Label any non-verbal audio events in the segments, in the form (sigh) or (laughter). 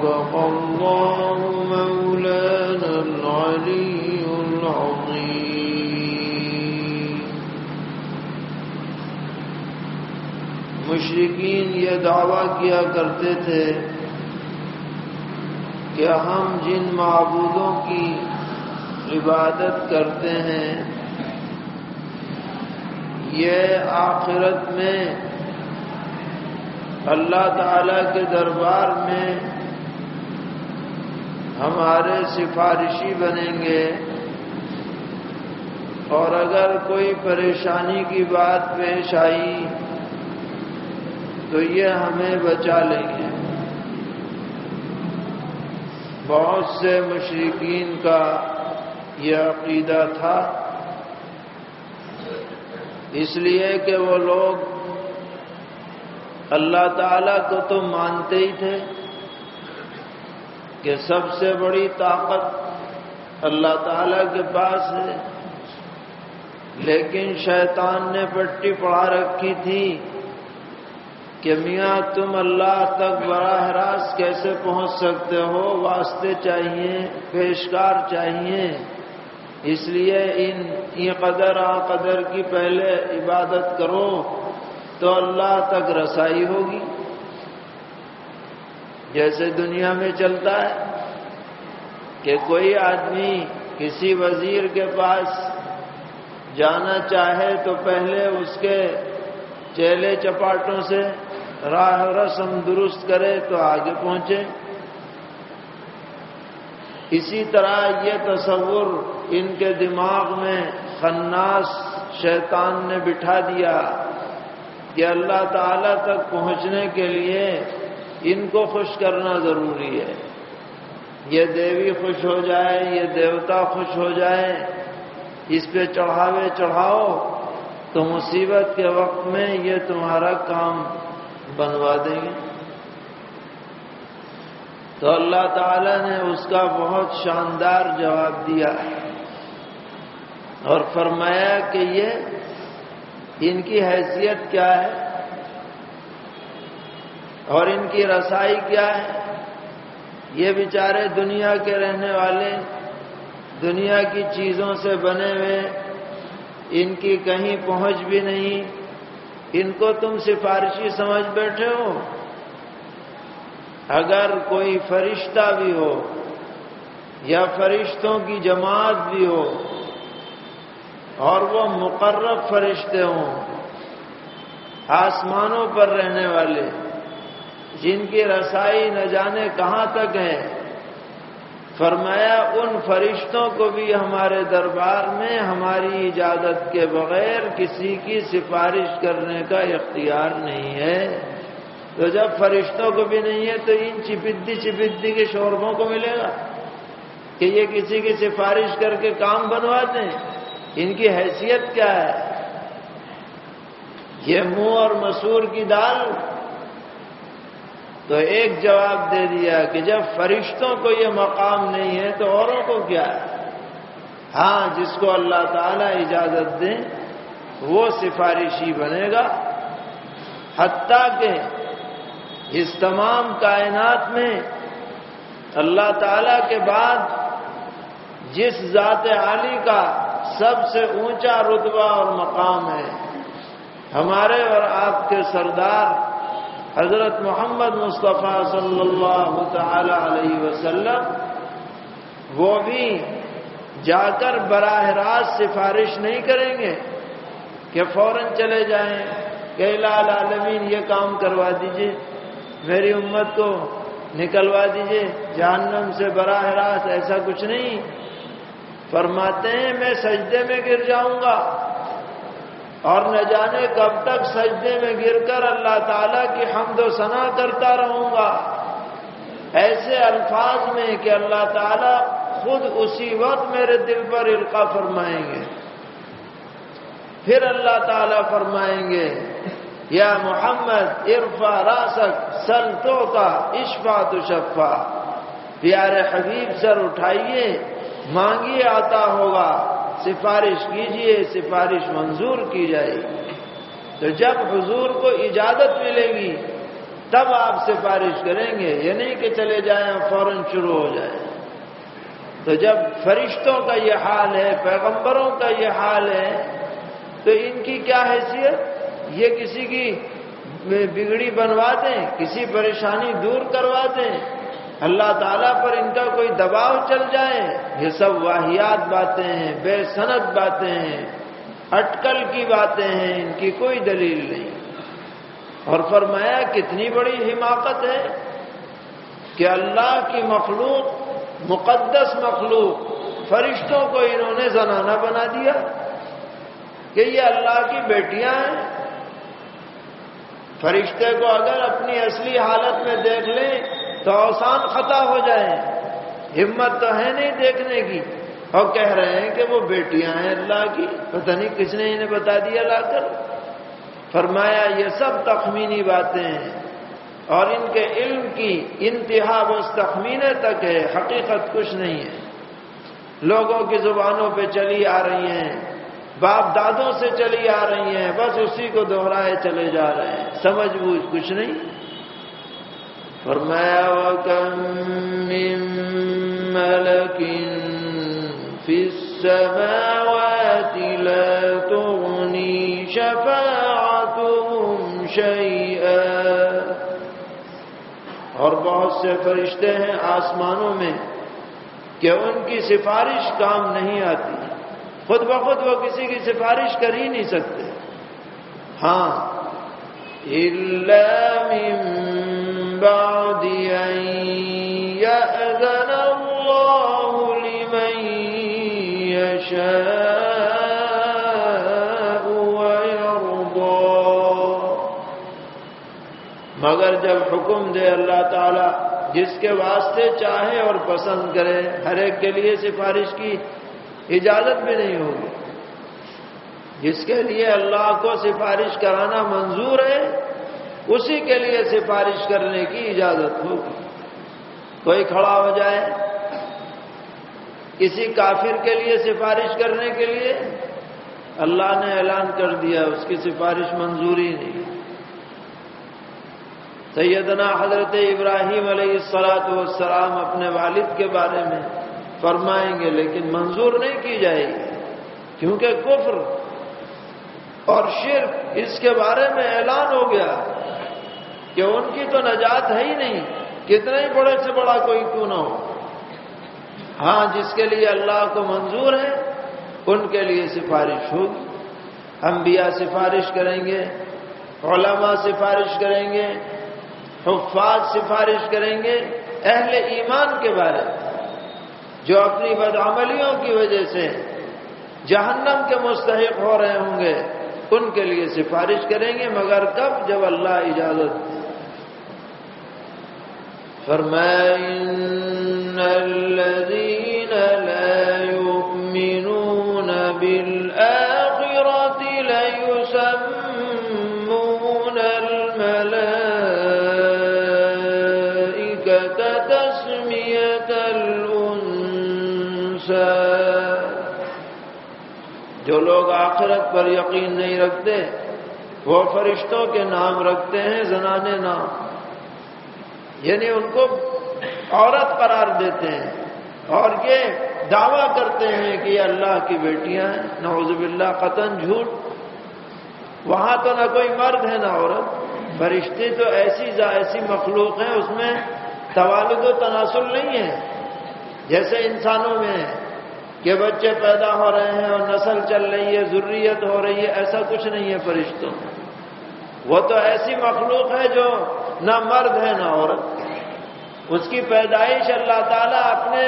صدق الله مولانا العلي العظيم. مشرقین یہ دعویٰ کیا کرتے تھے کہ ہم جن معبودوں کی عبادت کرتے ہیں، یہ آخرت میں اللہ تعالی کے دربار میں ہمارے سفارشی بنیں گے۔ اور اگر کوئی پریشانی کی بات پیش آئی، تو یہ ہمیں بچا لیں گے۔ بہت سے مشرقین کا یہ عقیدہ تھا۔ اس لیے کہ وہ لوگ اللہ تعالی کو تو مانتے ہی تھے۔ کہ سب سے بڑی طاقت اللہ تعالی کے پاس ہے۔ لیکن شیطان نے پٹی پڑھا رکھی تھی کہ میاں تم اللہ تک براہ راست کیسے پہنچ سکتے ہو؟ واسطے چاہیے، پیشکار چاہیے۔ اس لیے ان یہ قدر آ قدر کی پہلے عبادت کرو تو اللہ تک رسائی ہوگی۔ جیسے دنیا میں چلتا ہے کہ کوئی آدمی کسی وزیر کے پاس جانا چاہے تو پہلے اس کے چیلے چپاٹوں سے راہ رسم درست کرے تو آگے پہنچے۔ اسی طرح یہ تصور ان کے دماغ میں خناس شیطان نے بٹھا دیا کہ اللہ تعالی تک پہنچنے کے لیے ان کو خوش کرنا ضروری ہے۔ یہ دیوی خوش ہو جائے یہ دیوتا خوش ہو جائے اس پہ چڑھاوے چڑھاؤ، تو مصیبت کے وقت میں یہ تمہارا کام بنوا دیں گے۔ تو اللہ تعالی نے اس کا بہت شاندار جواب دیا۔ اور فرمایا کہ یہ ان کی حیثیت کیا ہے؟ اور ان کی رسائی کیا ہے؟ یہ بیچارے دنیا کے رہنے والے، دنیا کی چیزوں سے بنے ہوئے، ان کی کہیں پہنچ بھی نہیں، ان کو تم سفارشی سمجھ بیٹھے ہو؟ اگر کوئی فرشتہ بھی ہو یا فرشتوں کی جماعت بھی ہو اور وہ مقرب فرشتے ہوں، آسمانوں پر رہنے والے جن کی رسائی نہ جانے کہاں تک ہے فرمایا، ان فرشتوں کو بھی ہمارے دربار میں ہماری اجازت کے بغیر کسی کی سفارش کرنے کا اختیار نہیں ہے۔ تو جب فرشتوں کو بھی نہیں ہے، تو ان چپدی چپدی کے شوربوں کو ملے گا کہ یہ کسی کی سفارش کر کے کام بنواتے ہیں۔ ان کی حیثیت کیا ہے؟ یہ منہ اور مسور کی دال تو ایک جواب دے دیا کہ جب فرشتوں کو یہ مقام نہیں ہے تو اوروں کو کیا ہے؟ ہاں جس کو اللہ تعالی اجازت دیں، وہ سفارشی بنے گا۔ حتیٰ کہ اس تمام کائنات میں اللہ تعالی کے بعد جس ذات عالی کا سب سے اونچا رتبہ اور مقام ہے، ہمارے اور آپ کے سردار حضرت محمد مصطفیٰ صلی اللہ تعالی علیہ وسلم وہ بھی جا کر براہ راست سفارش نہیں کریں گے کہ فوراً چلے جائیں کہ لال عالمین یہ کام کروا دیجیے، میری امت کو نکلوا دیجیے، جہنم سے براہ راست ایسا کچھ نہیں۔ فرماتے ہیں، میں سجدے میں گر جاؤں گا۔ اور نہ جانے کب تک سجدے میں گر کر اللہ تعالیٰ کی حمد و ثنا کرتا رہوں گا۔ ایسے الفاظ میں کہ اللہ تعالیٰ خود اسی وقت میرے دل پر القا فرمائیں گے۔ پھر اللہ تعالیٰ فرمائیں گے، یا محمد عرفا راسک سلطوں کا اشفا تو شفا پیارے حبیب، سر اٹھائیے، مانگیے آتا ہوگا۔ سفارش کیجیے، سفارش منظور کی جائے گی۔ تو جب حضور کو اجازت ملے گی، تب آپ سفارش کریں گے، یہ نہیں کہ چلے جائیں فوراً شروع ہو جائے تو جب فرشتوں کا یہ حال ہے، پیغمبروں کا یہ حال ہے، تو ان کی کیا حیثیت؟ یہ کسی کی بگڑی بنوا دیں، کسی پریشانی دور کروا دیں۔ اللہ تعالیٰ پر ان کا کوئی دباؤ چل جائے، یہ سب واحیات باتیں ہیں، بے صنعت باتیں ہیں، اٹکل کی باتیں ہیں، ان کی کوئی دلیل نہیں۔ اور فرمایا، کتنی بڑی حماقت ہے کہ اللہ کی مخلوق، مقدس مخلوق، فرشتوں کو انہوں نے زنانہ بنا دیا کہ یہ اللہ کی بیٹیاں ہیں۔ فرشتے کو اگر اپنی اصلی حالت میں دیکھ لیں تو آسان خطا ہو جائے۔ ہمت تو ہے نہیں دیکھنے کی۔ اور کہہ رہے ہیں کہ وہ بیٹیاں ہیں اللہ کی۔ پتہ نہیں کس نے انہیں بتا دیا لا کر۔ فرمایا، یہ سب تخمینی باتیں ہیں۔ اور ان کے علم کی انتہا و تخمینے تک ہے، حقیقت کچھ نہیں ہے۔ لوگوں کی زبانوں پہ چلی آ رہی ہیں۔ باپ دادوں سے چلی آ رہی ہیں۔ بس اسی کو دوہرائے چلے جا رہے ہیں۔ سمجھ بوجھ کچھ نہیں۔ فرمایا، وَكَم مِّن مَلَكٍ فِي السَّمَاوَاتِ لَا تُغْنِي شَفَاعَتُهُمْ شَيْئًا۔ اور بہت سے فرشتے ہیں آسمانوں میں کہ ان کی سفارش کام نہیں آتی۔ خود بخود وہ کسی کی سفارش کر ہی نہیں سکتے۔ ہاں۔ من بعد أن يأذن الله لمن يشاء ويرضى. مگر جب حکم دے اللہ تعالی، جس کے واسطے چاہے اور پسند کرے، ہر ایک کے لیے سفارش کی اجازت بھی نہیں ہوگی۔ جس کے لیے اللہ کو سفارش کرانا منظور ہے اسی کے لیے سفارش کرنے کی اجازت ہوگی کوئی کھڑا ہو جائے، کسی کافر کے لیے سفارش کرنے کے لیے، اللہ نے اعلان کر دیا، اس کی سفارش منظوری نہیں۔ سیدنا حضرت ابراہیم علیہ السلاط والسلام اپنے والد کے بارے میں فرمائیں گے، لیکن منظور نہیں کی جائے گی، کیونکہ کفر اور شرک اس کے بارے میں اعلان ہو گیا۔ کہ ان کی تو نجات ہے ہی نہیں، کتنے ہی بڑے سے بڑا کوئی کیوں نہ ہو۔ ہاں جس کے لیے اللہ کو منظور ہے، ان کے لیے سفارش ہوگی۔ انبیاء سفارش کریں گے، علماء سفارش کریں گے، حفاظ سفارش کریں گے اہل ایمان کے بارے میں، جو اپنی بدعملیوں کی وجہ سے جہنم کے مستحق ہو رہے ہوں گے، ان کے لیے سفارش کریں گے۔ مگر کب؟ جب اللہ اجازت الذين لا يؤمنون بالآخرة الملائكة تسمية جو لوگ آخرت پر یقین نہیں رکھتے وہ فرشتوں کے نام رکھتے ہیں زنانے نام۔ یعنی ان کو عورت قرار دیتے ہیں اور یہ دعویٰ کرتے ہیں کہ یہ اللہ کی بیٹیاں ہیں۔ نعوذ باللہ، قطن، جھوٹ۔ وہاں تو نہ کوئی مرد ہے نہ عورت۔ فرشتے تو ایسی ایسی مخلوق ہیں، اس میں توالد و تناسل نہیں ہے۔ جیسے انسانوں میں ہے کہ بچے پیدا ہو رہے ہیں اور نسل چل رہی ہے ضروریت ہو رہی ہے، ایسا کچھ نہیں ہے فرشتوں میں۔ وہ تو ایسی مخلوق ہے جو نہ مرد ہے نہ عورت اس کی پیدائش اللہ تعالیٰ اپنے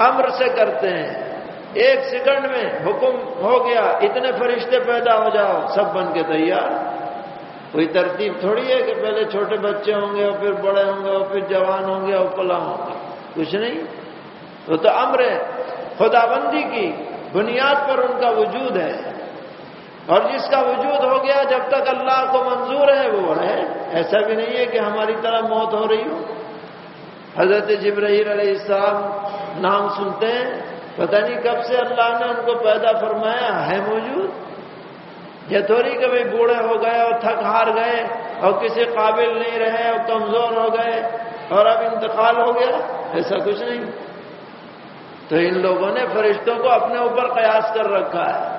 امر سے کرتے ہیں ایک سیکنڈ میں حکم ہو گیا اتنے فرشتے پیدا ہو جاؤ سب بن کے تیار کوئی ترتیب تھوڑی ہے کہ پہلے چھوٹے بچے ہوں گے اور پھر بڑے ہوں گے اور پھر جوان ہوں گے اور پلا ہوں گے کچھ نہیں وہ تو امر ہے خدا بندی کی بنیاد پر ان کا وجود ہے اور جس کا وجود ہو گیا جب تک اللہ کو منظور ہے، وہ ہے۔ ایسا بھی نہیں ہے کہ ہماری طرح موت ہو رہی ہو۔ حضرت جبرائیل علیہ السلام نام سنتے ہیں، پتہ نہیں کب سے اللہ نے ان کو پیدا فرمایا، ہے موجود؟ یہ تھوڑی کبھی بوڑھے ہو گئے اور تھک ہار گئے اور کسی قابل نہیں رہے اور کمزور ہو گئے اور اب انتقال ہو گیا؟ ایسا کچھ نہیں۔ تو ان لوگوں نے فرشتوں کو اپنے اوپر قیاس کر رکھا ہے۔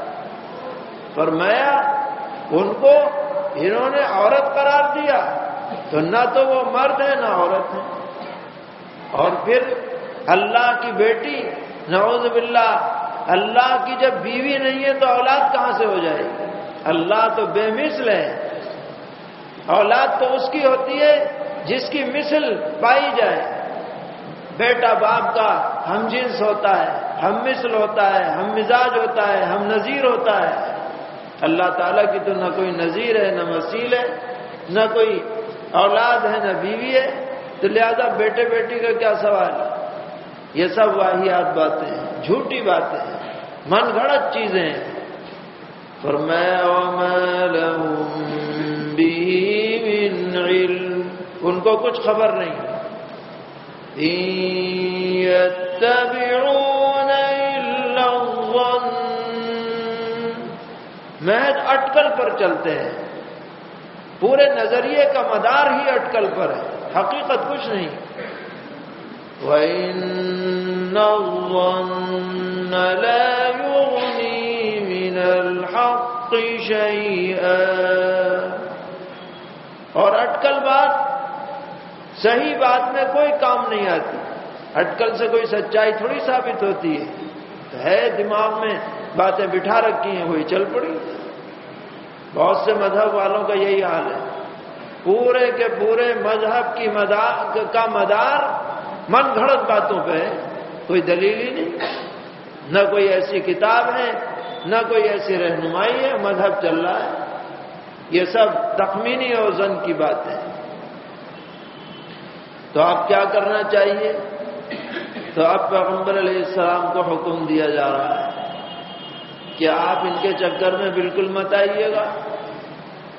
فرمایا، ان کو انہوں نے عورت قرار دیا۔ تو نہ تو وہ مرد ہے، نہ عورت ہے۔ اور پھر اللہ کی بیٹی، نعوذ باللہ، اللہ کی جب بیوی نہیں ہے تو اولاد کہاں سے ہو جائے گی؟ اللہ تو بے مثل ہے۔ اولاد تو اس کی ہوتی ہے جس کی مثل پائی جائے۔ بیٹا باپ کا ہم جنس ہوتا ہے، ہم مثل ہوتا ہے، ہم مزاج ہوتا ہے، ہم نظیر ہوتا ہے۔ اللہ تعالیٰ کی تو نہ کوئی نظیر ہے، نہ مسیل ہے، نہ کوئی اولاد ہے، نہ بیوی ہے۔ تو لہذا بیٹے بیٹی کا کیا سوال ہے؟ یہ سب واحد باتیں ہیں، جھوٹی باتیں ہیں، من گھڑت چیزیں ہیں۔ پر میں ان کو کچھ خبر نہیں۔ اٹکل پر چلتے ہیں۔ پورے نظریے کا مدار ہی اٹکل پر ہے۔ حقیقت کچھ نہیں۔ وَإِنَّ الظَّنَّ لَا يُغْنِي مِنَ الْحَقِّ شَيْئًا۔ اور اٹکل بات صحیح بات میں کوئی کام نہیں آتی۔ اٹکل سے کوئی سچائی تھوڑی ثابت ہوتی ہے۔ ہے دماغ میں باتیں بٹھا رکھی ہیں، وہی چل پڑی۔ بہت سے مذہب والوں کا یہی حال ہے۔ پورے کے پورے مذہب کی مدار کا مدار من گھڑت باتوں پہ ہے۔ کوئی دلیل ہی نہیں۔ نہ کوئی ایسی کتاب ہے، نہ کوئی ایسی رہنمائی ہے، مذہب چل رہا ہے۔ یہ سب تخمینی اور زن کی بات ہے۔ تو آپ کیا کرنا چاہیے؟ تو اب پیغمبر علیہ السلام کو حکم دیا جا رہا ہے۔ کہ آپ ان کے چکر میں بالکل مت آئیے گا۔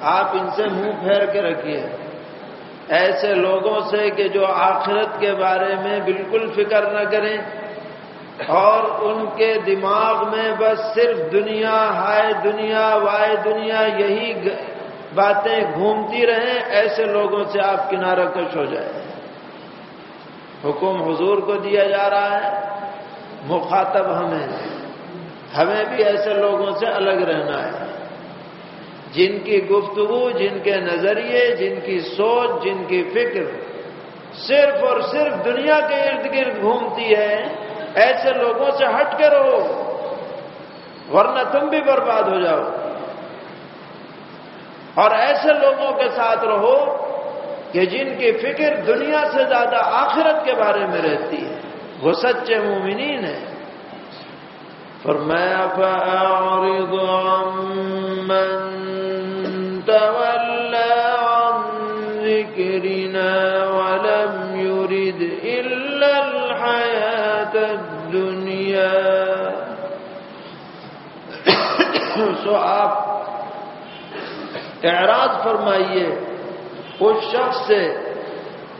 آپ ان سے منہ پھیر کے رکھیے۔ ایسے لوگوں سے کہ جو آخرت کے بارے میں بالکل فکر نہ کریں۔ اور ان کے دماغ میں بس صرف دنیا، ہائے دنیا، وائے دنیا، یہی باتیں گھومتی رہیں، ایسے لوگوں سے آپ کنارہ کش ہو جائیں۔ حکم حضور کو دیا جا رہا ہے، مخاطب ہمیں۔ ہمیں بھی ایسے لوگوں سے الگ رہنا ہے۔ جن کی گفتگو، جن کے نظریے، جن کی سوچ، جن کی فکر صرف اور صرف دنیا کے ارد گرد گھومتی ہے، ایسے لوگوں سے ہٹ کے رہو، ورنہ تم بھی برباد ہو جاؤ۔ اور ایسے لوگوں کے ساتھ رہو کہ جن کی فکر دنیا سے زیادہ آخرت کے بارے میں رہتی ہے۔ وہ سچے مومنین ہیں۔ فرمایا، فأعرض عمن تولى عن ذكرنا ولم يرد إلا الحياة الدنيا. (coughs) سو آپ اعراض فرمائیے، اس شخص سے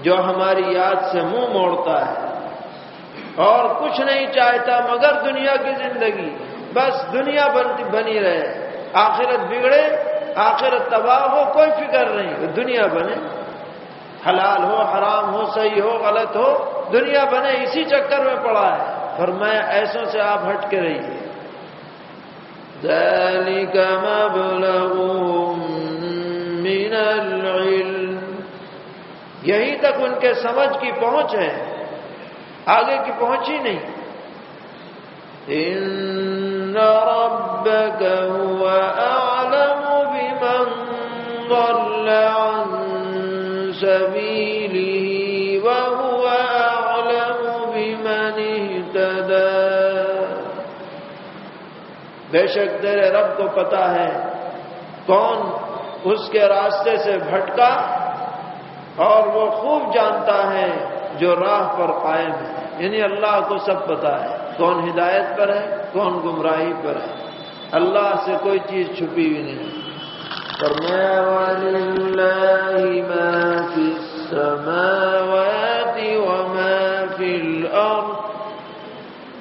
جو ہماری یاد سے منہ موڑتا ہے۔ اور کچھ نہیں چاہتا مگر دنیا کی زندگی، بس دنیا بنتی بنی رہے۔ آخرت بگڑے، آخرت تباہ ہو، کوئی فکر نہیں دنیا بنے۔ حلال ہو، حرام ہو، صحیح ہو، غلط ہو، دنیا بنے، اسی چکر میں پڑا ہے۔ اور میں ایسوں سے آپ ہٹ کے رہیے۔ ذلك مبلغهم من العلم۔ تک ان کے سمجھ کی پہنچ ہے۔ آگے کی پہنچ ہی نہیں۔ ان ربك هو اعلم بمن ضل عن سبيله وهو اعلم بمن اهتدى۔ بے شک تیرے رب کو پتا ہے کون اس کے راستے سے بھٹکا اور وہ خوب جانتا ہے۔ جو راہ پر قائم ہے یعنی اللہ کو سب پتا ہے۔ کون ہدایت پر ہے، کون گمراہی پر ہے۔ اللہ سے کوئی چیز چھپی ہوئی نہیں۔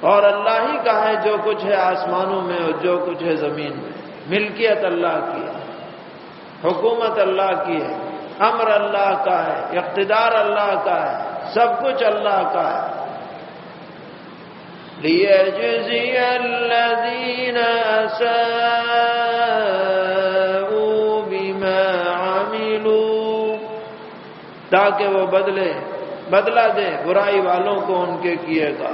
اور اللہ ہی کا ہے جو کچھ ہے آسمانوں میں اور جو کچھ ہے زمین میں۔ ملکیت اللہ کی ہے۔ حکومت اللہ کی ہے۔ امر اللہ کا ہے۔ اقتدار اللہ کا ہے۔ سب کچھ اللہ کا ہے۔ لِيَجْزِيَ الَّذِينَ أَسَاءُوا بِمَا عَمِلُوا۔ تاکہ وہ بدلے بدلا دے برائی والوں کو ان کے کیے گا۔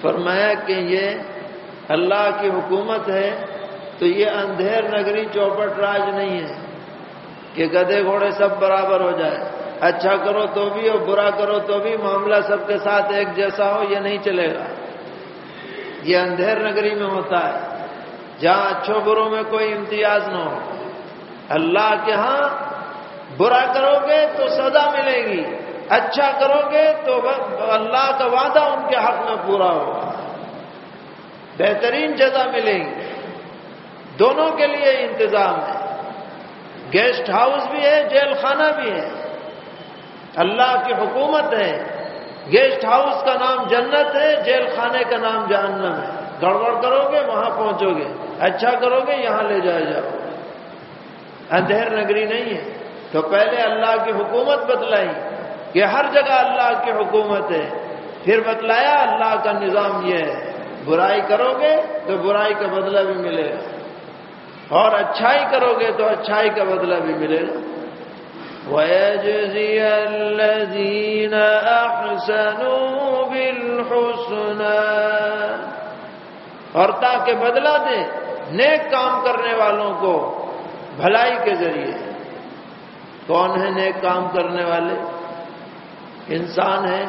فرمایا کہ یہ اللہ کی حکومت ہے، تو یہ اندھیر نگری چوپٹ راج نہیں ہے کہ گدے گھوڑے سب برابر ہو جائے۔ اچھا کرو تو بھی اور برا کرو تو بھی معاملہ سب کے ساتھ ایک جیسا ہو، یہ نہیں چلے گا۔ یہ اندھیر نگری میں ہوتا ہے۔ جہاں اچھوں بروں میں کوئی امتیاز نہ ہو۔ اللہ کے ہاں برا کرو گے تو سزا ملے گی۔ اچھا کرو گے تو اللہ کا وعدہ ان کے حق میں پورا ہوگا۔ بہترین جزا ملے گی۔ دونوں کے لیے انتظام ہے۔ گیسٹ ہاؤس بھی ہے، جیل خانہ بھی ہے۔ اللہ کی حکومت ہے، گیسٹ ہاؤس کا نام جنت ہے، جیل خانے کا نام جہنم ہے۔ گڑبڑ کرو گے، وہاں پہنچو گے۔ اچھا کرو گے، یہاں لے جائے جاؤ۔ اندھیر نگری نہیں ہے۔ تو پہلے اللہ کی حکومت بتلائی کہ ہر جگہ اللہ کی حکومت ہے۔ پھر بتلایا اللہ کا نظام یہ ہے۔ برائی کرو گے تو برائی کا بدلہ بھی ملے گا۔ اور اچھائی کرو گے تو اچھائی کا بدلہ بھی ملے گا۔ وَيَجْزِيَ الَّذِينَ أَحْسَنُوا بِالْحُسْنَى اور تاکہ بدلہ دیں نیک کام کرنے والوں کو بھلائی کے ذریعے۔ کون ہے نیک کام کرنے والے؟ انسان ہے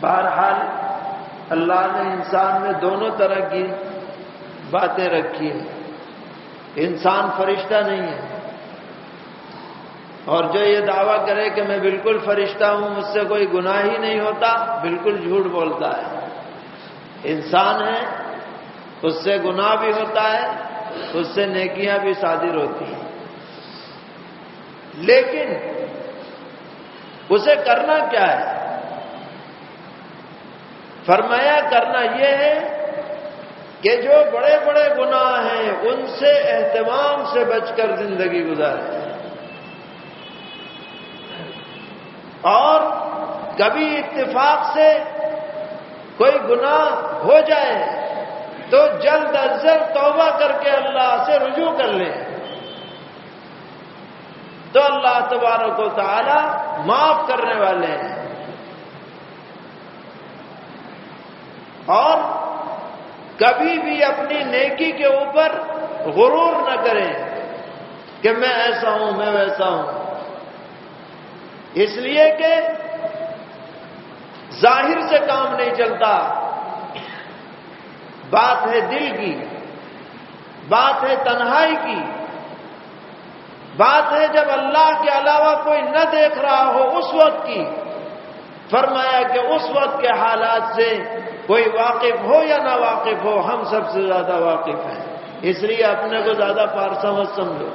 بہرحال اللہ نے انسان میں دونوں طرح کی باتیں رکھی ہیں۔ انسان فرشتہ نہیں ہے۔ اور جو یہ دعویٰ کرے کہ میں بالکل فرشتہ ہوں، مجھ سے کوئی گناہ ہی نہیں ہوتا، بالکل جھوٹ بولتا ہے۔ انسان ہے، اس سے گناہ بھی ہوتا ہے، اس سے نیکیاں بھی صادر ہوتی ہیں۔ لیکن اسے کرنا کیا ہے؟ فرمایا کرنا یہ ہے کہ جو بڑے بڑے گناہ ہیں، ان سے اہتمام سے بچ کر زندگی گزارے۔ اور کبھی اتفاق سے کوئی گناہ ہو جائے تو جلد از جلد توبہ کر کے اللہ سے رجوع کر لیں تو اللہ تبارک و تعالی معاف کرنے والے ہیں۔ اور کبھی بھی اپنی نیکی کے اوپر غرور نہ کریں کہ میں ایسا ہوں، میں ویسا ہوں۔ اس لیے کہ ظاہر سے کام نہیں چلتا۔ بات ہے دل کی، بات ہے تنہائی کی۔ بات ہے جب اللہ کے علاوہ کوئی نہ دیکھ رہا ہو اس وقت کی۔ فرمایا کہ اس وقت کے حالات سے کوئی واقف ہو یا نہ واقف ہو، ہم سب سے زیادہ واقف ہیں۔ اس لیے اپنے کو زیادہ پارسا مت سمجھو۔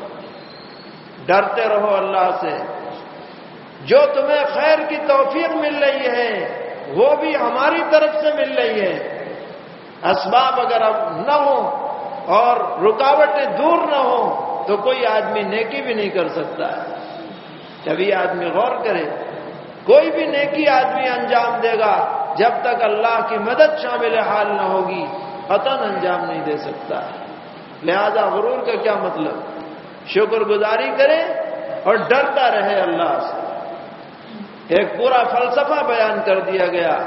ڈرتے رہو اللہ سے۔ جو تمہیں خیر کی توفیق مل رہی ہے، وہ بھی ہماری طرف سے مل رہی ہے۔ اسباب اگر اب نہ ہو اور رکاوٹیں دور نہ ہو تو کوئی آدمی نیکی بھی نہیں کر سکتا۔ ہے کبھی آدمی غور کرے، کوئی بھی نیکی آدمی انجام دے گا، جب تک اللہ کی مدد شامل حال نہ ہوگی قطن انجام نہیں دے سکتا۔ لہذا غرور کا کیا مطلب؟ شکر گزاری کرے اور ڈرتا رہے اللہ سے۔ ایک پورا فلسفہ بیان کر دیا گیا۔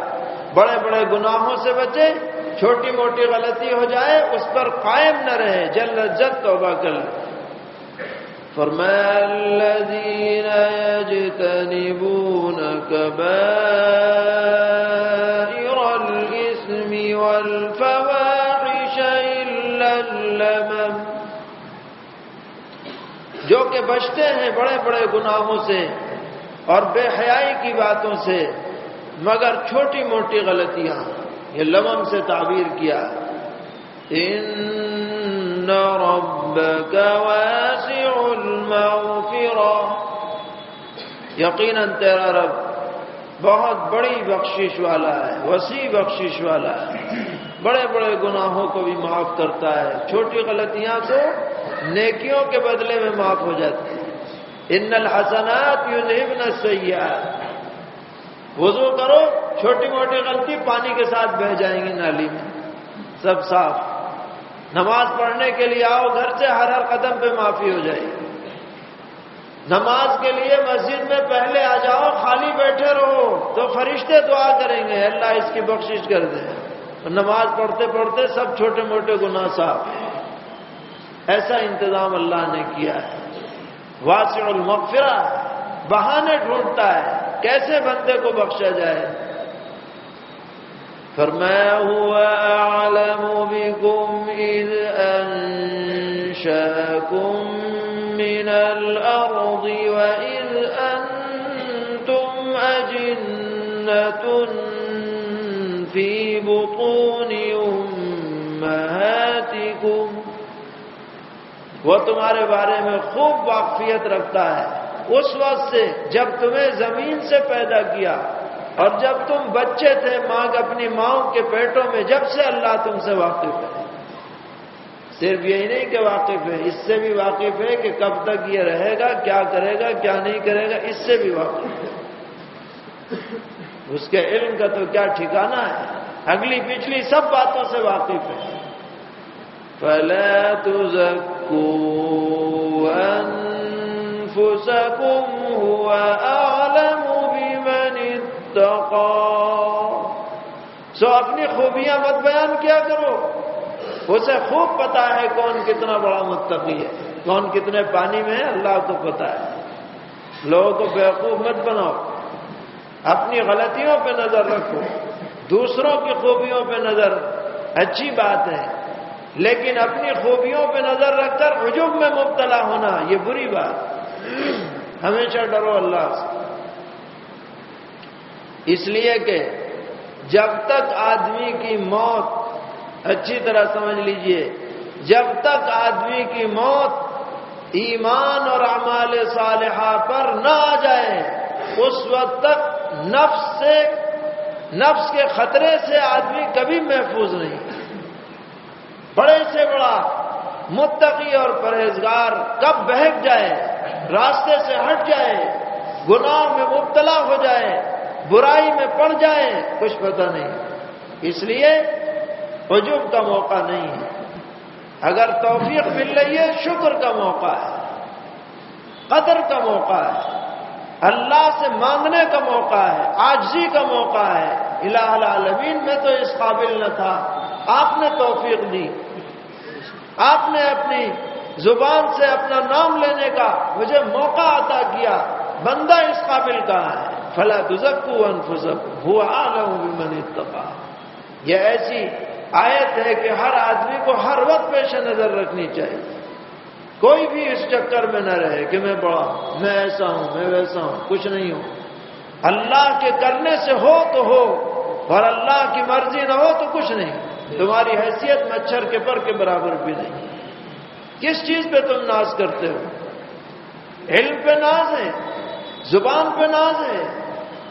بڑے بڑے گناہوں سے بچے، چھوٹی موٹی غلطی ہو جائے، اس پر قائم نہ رہے۔ جل جد توبہ کر الذين يجتنبون كبائر الإثم والفواحش إلا اللمم۔ جو کہ بچتے ہیں بڑے بڑے گناہوں سے اور بے حیائی کی باتوں سے، مگر چھوٹی موٹی غلطیاں۔ یہ لمم سے تعبیر کیا۔ ان ربك واسع المغفرہ یقیناً تیرا رب بہت بڑی بخشش والا ہے، وسیع بخشش والا ہے۔ بڑے بڑے گناہوں کو بھی معاف کرتا ہے۔ چھوٹی غلطیاں تو نیکیوں کے بدلے میں معاف ہو جاتی ہیں۔ ان الحسنات یذهبن السیئات۔ وضو کرو، چھوٹی موٹی غلطی پانی کے ساتھ بہ جائیں گی نالی میں۔ سب صاف۔ نماز پڑھنے کے لیے آؤ، گھر سے ہر ہر قدم پہ معافی ہو جائے۔ گی نماز کے لیے مسجد میں پہلے آ جاؤ، خالی بیٹھے رہو، تو فرشتے دعا کریں گے، اللہ اس کی بخشش کر دے۔ نماز پڑھتے پڑھتے سب چھوٹے موٹے گناہ صاف۔ ہیں ایسا انتظام اللہ نے کیا ہے۔ واسع المغفرہ بہانے ڈھونڈتا ہے کیسے بندے کو بخشا جائے فرمایا ہوا اعلم بكم اذ انشاكم من الأرض واذ أنتم اجنه وہ تمہارے بارے میں خوب واقفیت رکھتا ہے۔ اس وقت سے جب تمہیں زمین سے پیدا کیا اور جب تم بچے تھے ماں اپنی ماؤں کے پیٹوں میں جب سے اللہ تم سے واقف ہے۔ صرف یہی نہیں کہ واقف ہے، اس سے بھی واقف ہے کہ کب تک یہ رہے گا، کیا کرے گا، کیا نہیں کرے گا، اس سے بھی واقف ہے۔ اس کے علم کا تو کیا ٹھکانا ہے۔ اگلی پچھلی سب باتوں سے واقف ہے۔ پہلے تو سو اپنی خوبیاں مت بیان کیا کرو۔ اسے خوب پتا ہے کون کتنا بڑا متقی ہے، کون کتنے پانی میں ہے، اللہ کو پتا ہے۔ لوگوں کو بیوقوف مت بناؤ۔ اپنی غلطیوں پہ نظر رکھو۔ دوسروں کی خوبیوں پہ نظر۔ اچھی بات ہے۔ لیکن اپنی خوبیوں پہ نظر رکھ کر عجوب میں مبتلا ہونا، یہ بری بات۔ ہمیشہ ڈرو اللہ سے۔ اس لیے کہ جب تک آدمی کی موت، اچھی طرح سمجھ لیجیے، جب تک آدمی کی موت ایمان اور اعمال صالحہ پر نہ آ جائے، اس وقت تک نفس سے، نفس کے خطرے سے آدمی کبھی محفوظ نہیں۔ بڑے سے بڑا متقی اور پرہیزگار کب بہک جائے، راستے سے ہٹ جائے، گناہ میں مبتلا ہو جائے، برائی میں پڑ جائیں کچھ پتہ نہیں۔ اس لیے عجوب کا موقع نہیں ہے۔ اگر توفیق مل رہی ہے، شکر کا موقع ہے۔ قدر کا موقع ہے۔ اللہ سے مانگنے کا موقع ہے، آجزی کا موقع ہے۔ الہ العالمین میں تو اس قابل نہ تھا۔ آپ نے توفیق دی۔ آپ نے اپنی زبان سے اپنا نام لینے کا مجھے موقع عطا کیا۔ بندہ اس قابل کا ہے؟ فلا تزکو انفسکو ہوا عالم بمن اتقا۔ یہ ایسی آیت ہے کہ ہر آدمی کو ہر وقت پیش نظر رکھنی چاہیے۔ کوئی بھی اس چکر میں نہ رہے کہ میں بڑا ہوں، میں ایسا ہوں، میں ویسا ہوں، کچھ نہیں ہوں۔ اللہ کے کرنے سے ہو تو ہو، اور اللہ کی مرضی نہ ہو تو کچھ نہیں۔ تمہاری حیثیت مچھر کے پر کے برابر بھی نہیں۔ کس چیز پہ تم ناز کرتے ہو؟ علم پہ ناز ہے، زبان پہ ناز ہے،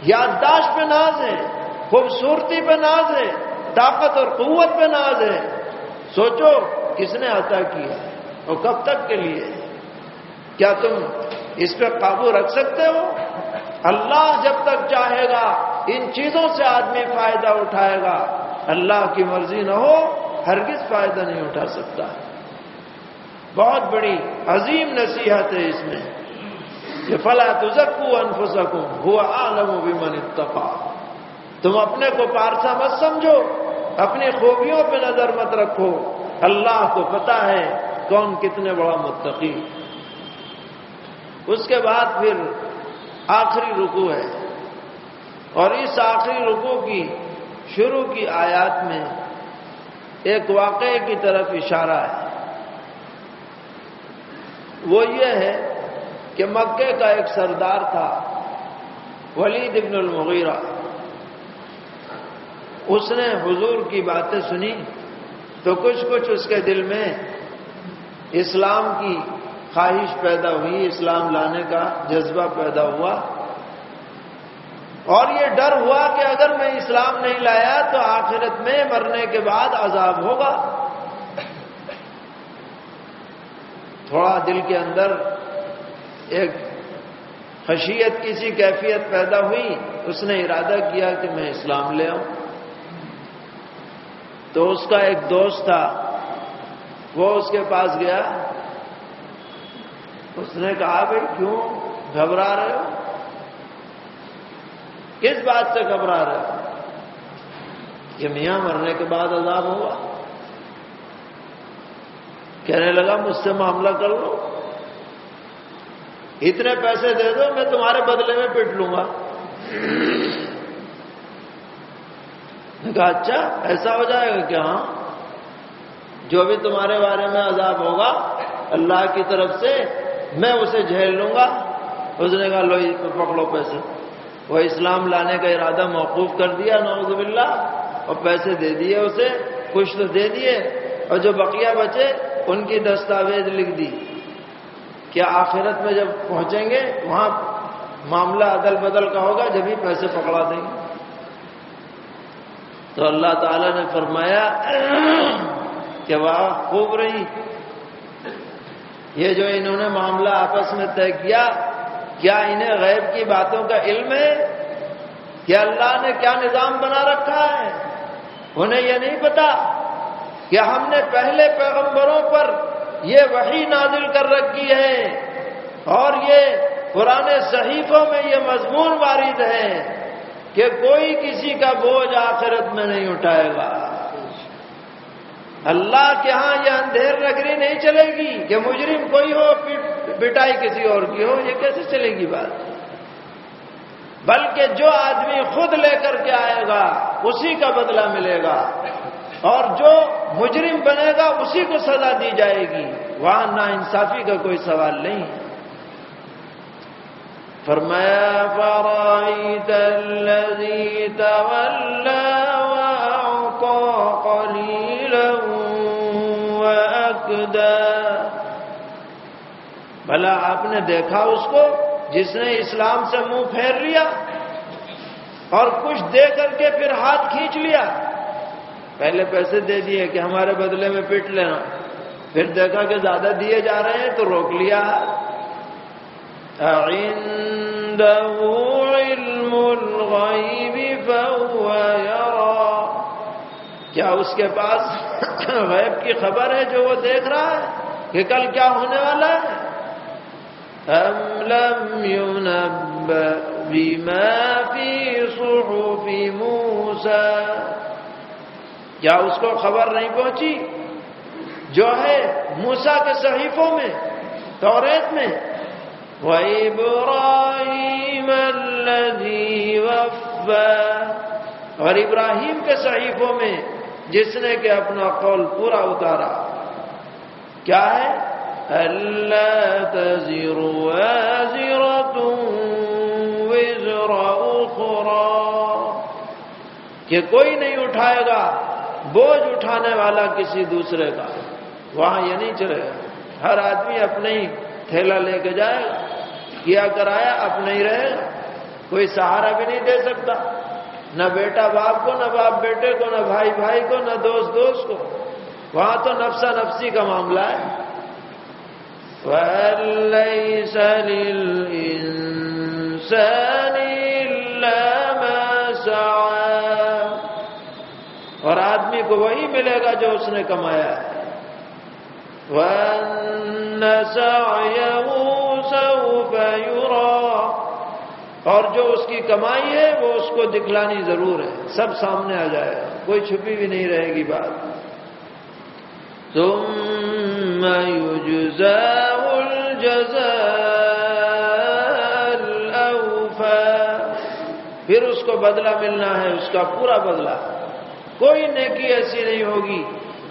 یادداشت پہ ناز ہے، خوبصورتی پہ ناز ہے، طاقت اور قوت پہ ناز ہے۔ سوچو کس نے عطا کیا اور کب تک کے لیے کیا تم اس پہ قابو رکھ سکتے ہو؟ اللہ جب تک چاہے گا، ان چیزوں سے آدمی فائدہ اٹھائے گا۔ اللہ کی مرضی نہ ہو، ہرگز فائدہ نہیں اٹھا سکتا۔ بہت بڑی عظیم نصیحت ہے اس میں کہ فلا تزکو انفسکم، ہوا عالم بمن اتقا۔ تم اپنے کو پارسا مت سمجھو، اپنی خوبیوں پہ نظر مت رکھو۔ اللہ کو پتا ہے کون کتنے بڑا متقی۔ اس کے بعد پھر آخری رکو ہے۔ اور اس آخری رکو کی شروع کی آیات میں ایک واقعے کی طرف اشارہ ہے۔ وہ یہ ہے کہ مکے کا ایک سردار تھا، ولید ابن المغیرہ۔ اس نے حضور کی باتیں سنی تو کچھ کچھ اس کے دل میں اسلام کی خواہش پیدا ہوئی، اسلام لانے کا جذبہ پیدا ہوا۔ اور یہ ڈر ہوا کہ اگر میں اسلام نہیں لایا تو آخرت میں مرنے کے بعد عذاب ہوگا۔ تھوڑا دل کے اندر ایک خشیت کسی کیفیت پیدا ہوئی۔ اس نے ارادہ کیا کہ میں اسلام لے آؤں۔ تو اس کا ایک دوست تھا۔ وہ اس کے پاس گیا۔ اس نے کہا، بھائی، کیوں گھبرا رہے ہو؟ کس بات سے گھبرا رہے ہو کہ میاں مرنے کے بعد عذاب ہوا۔ کہنے لگا، مجھ سے معاملہ کر لو۔ اتنے پیسے دے دو، میں تمہارے بدلے میں پٹ لوں گا۔ کہا اچھا ایسا ہو جائے گا کہ ہاں جو بھی تمہارے بارے میں عذاب ہوگا، اللہ کی طرف سے میں اسے جھیل لوں گا۔ اس نے کہا، لو پکڑو پیسے۔ وہ اسلام لانے کا ارادہ موقوف کر دیا نوز باللہ، اور پیسے دے دیے اسے، کچھ تو دے دیے، اور جو بقیہ بچے، ان کی دستاویز لکھ دی۔ کہ آخرت میں جب پہنچیں گے، وہاں معاملہ عدل بدل کا ہوگا، جب ہی پیسے پکڑا دیں گے۔ تو اللہ تعالی نے فرمایا کہ واہ، خوب رہی۔ یہ جو انہوں نے معاملہ آپس میں طے کیا کیا انہیں غیب کی باتوں کا علم ہے؟ کہ اللہ نے کیا نظام بنا رکھا ہے؟ انہیں یہ نہیں پتا کہ ہم نے پہلے پیغمبروں پر یہ وہی نازل کر رکھی ہے اور یہ پرانے صحیفوں میں یہ مضمون وارد ہے کہ کوئی کسی کا بوجھ آخرت میں نہیں اٹھائے گا۔ اللہ کے ہاں یہ اندھیر نگری نہیں چلے گی کہ مجرم کوئی ہو پٹائی کسی اور کی ہو، یہ کیسے چلے گی بات؟ بلکہ جو آدمی خود لے کر کے آئے گا، اسی کا بدلہ ملے گا۔ اور جو مجرم بنے گا، اسی کو سزا دی جائے گی۔ وہاں نا انصافی کا کوئی سوال نہیں۔ فرمایا بھلا آپ نے دیکھا اس کو جس نے اسلام سے منہ پھیر لیا اور کچھ دے کر کے پھر ہاتھ کھینچ لیا؟ پہلے پیسے دے دیے کہ ہمارے بدلے میں پیٹ لینا۔ پھر دیکھا کہ زیادہ دیے جا رہے ہیں تو روک لیا۔ علم کیا اس کے پاس غیب کی خبر ہے جو وہ دیکھ رہا ہے کہ کل کیا ہونے والا ہے؟ أم لم ينبأ بما في صحف موسى؟ کیا اس کو خبر نہیں پہنچی؟ جو ہے موسا کے صحیفوں میں توریت میں۔ وَإِبْرَاهِيمَ الَّذِي وَفَّى۔ اور ابراہیم کے صحیفوں میں جس نے کہ اپنا قول پورا اتارا۔ کیا ہے؟ ألا تزر وازرة وزر أخرى کہ کوئی نہیں اٹھائے گا، بوجھ اٹھانے والا کسی دوسرے کا۔ وہاں یہ نہیں چلے گا۔ ہر آدمی اپنے ہی تھیلا لے کے جائے گا۔ کیا کرایا اپنے ہی رہے گا۔ کوئی سہارا بھی نہیں دے سکتا۔ نہ بیٹا باپ کو، نہ باپ بیٹے کو، نہ بھائی بھائی کو، نہ دوست دوست کو۔ وہاں تو نفسا نفسی کا معاملہ ہے۔ ليس للإنسان إلا ما سعى اور آدمی کو وہی ملے گا جو اس نے کمایا ہے۔ سَوْفَ يُرَى۔ اور جو اس کی کمائی ہے، وہ اس کو دکھلانی ضرور ہے۔ سب سامنے آ جائے گا۔ کوئی چھپی بھی نہیں رہے گی بات۔ ثم يجزاه الجزاء الأوفى۔ پھر اس کو بدلہ ملنا ہے، اس کا پورا بدلہ۔ کوئی نیکی ایسی نہیں ہوگی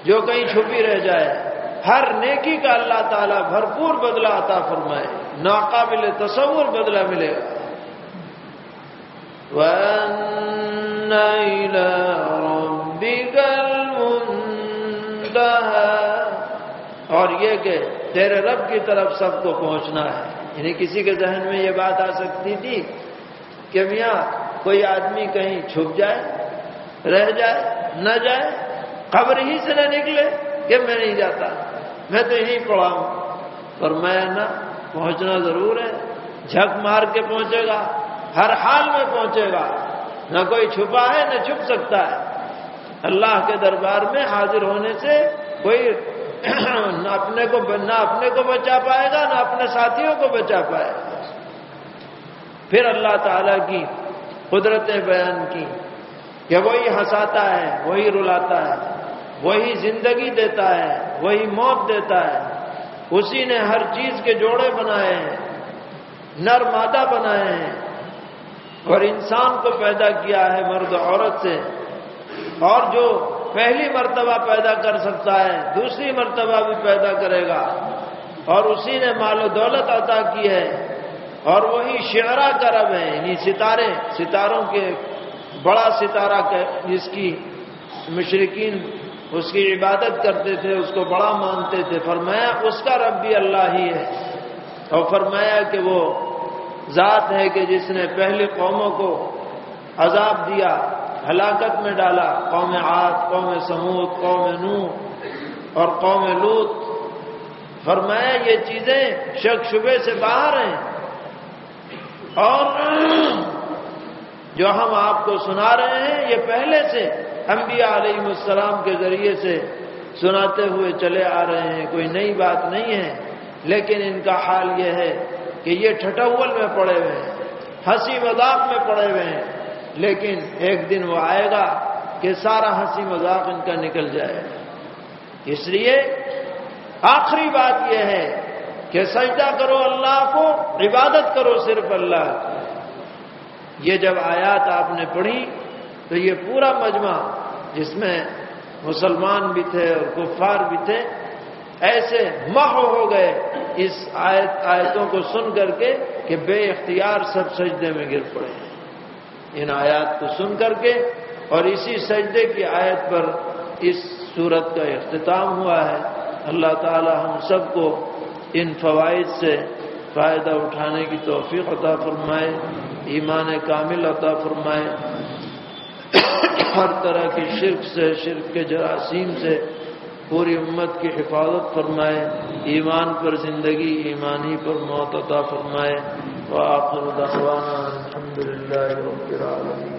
جو کہیں چھپی رہ جائے۔ ہر نیکی کا اللہ تعالیٰ بھرپور بدلہ عطا فرمائے۔ ناقابل تصور بدلہ ملے گا۔ وَأَنَّ إِلَىٰ یہ کہ تیرے رب کی طرف سب کو پہنچنا ہے۔ یعنی کسی کے ذہن میں یہ بات آ سکتی تھی کہ میاں، کوئی آدمی کہیں چھپ جائے، رہ جائے، نہ جائے خبر ہی سے نہ نکلے کہ میں نہیں جاتا، میں تو یہیں پڑھا ہوں۔ پر میں نہ، پہنچنا ضرور ہے۔ جھک مار کے پہنچے گا، ہر حال میں پہنچے گا۔ نہ کوئی چھپا ہے، نہ چھپ سکتا ہے۔ اللہ کے دربار میں حاضر ہونے سے کوئی نہ اپنے کو نہ اپنے کو بچا پائے گا، نہ اپنے ساتھیوں کو بچا پائے گا۔ پھر اللہ تعالی کی قدرتیں بیان کی کہ وہی ہنساتا ہے، وہی رلاتا ہے، وہی زندگی دیتا ہے، وہی موت دیتا ہے۔ اسی نے ہر چیز کے جوڑے بنائے ہیں نر مادہ بنائے ہیں۔ اور انسان کو پیدا کیا ہے مرد عورت سے۔ اور جو پہلی مرتبہ پیدا کر سکتا ہے، دوسری مرتبہ بھی پیدا کرے گا۔ اور اسی نے مال و دولت عطا کی ہے۔ اور وہی شعرا کا رب ہے یعنی ستارے، ستاروں کے بڑا ستارہ جس کی مشرقین اس کی عبادت کرتے تھے، اس کو بڑا مانتے تھے۔ فرمایا، اس کا رب بھی اللہ ہی ہے۔ اور فرمایا کہ وہ ذات ہے کہ جس نے پہلی قوموں کو عذاب دیا ہلاکت میں ڈالا، قوم عاد، قوم سمود، قوم نو اور قوم لوت فرمایا، یہ چیزیں شک شبے سے باہر ہیں۔ اور جو ہم آپ کو سنا رہے ہیں، یہ پہلے سے انبیاء علیہ السلام کے ذریعے سے سناتے ہوئے چلے آ رہے ہیں۔ کوئی نئی بات نہیں ہے۔ لیکن ان کا حال یہ ہے کہ یہ ٹھٹول میں پڑے ہوئے ہیں، ہنسی مذاق میں پڑے ہوئے ہیں۔ لیکن ایک دن وہ آئے گا کہ سارا ہنسی مذاق ان کا نکل جائے گا۔ اس لیے آخری بات یہ ہے کہ سجدہ کرو اللہ کو، عبادت کرو صرف اللہ یہ جب آیات آپ نے پڑھی تو یہ پورا مجمع جس میں مسلمان بھی تھے اور کفار بھی تھے ایسے مح ہو گئے اس آیت، آیتوں کو سن کر کے کہ بے اختیار سب سجدے میں گر پڑے۔ ہیں ان آیات کو سن کر کے اور اسی سجدے کی آیت پر اس صورت کا اختتام ہوا ہے۔ اللہ تعالی ہم سب کو ان فوائد سے فائدہ اٹھانے کی توفیق عطا فرمائے، ایمان کامل عطا فرمائے۔ ہر طرح کی شرک سے، شرک کے جراثیم سے پوری امت کی حفاظت فرمائے۔ ایمان پر زندگی، ایمانی پر موت عطا فرمائے۔ وآخر دعوانا الحمد للہ رب العالمين.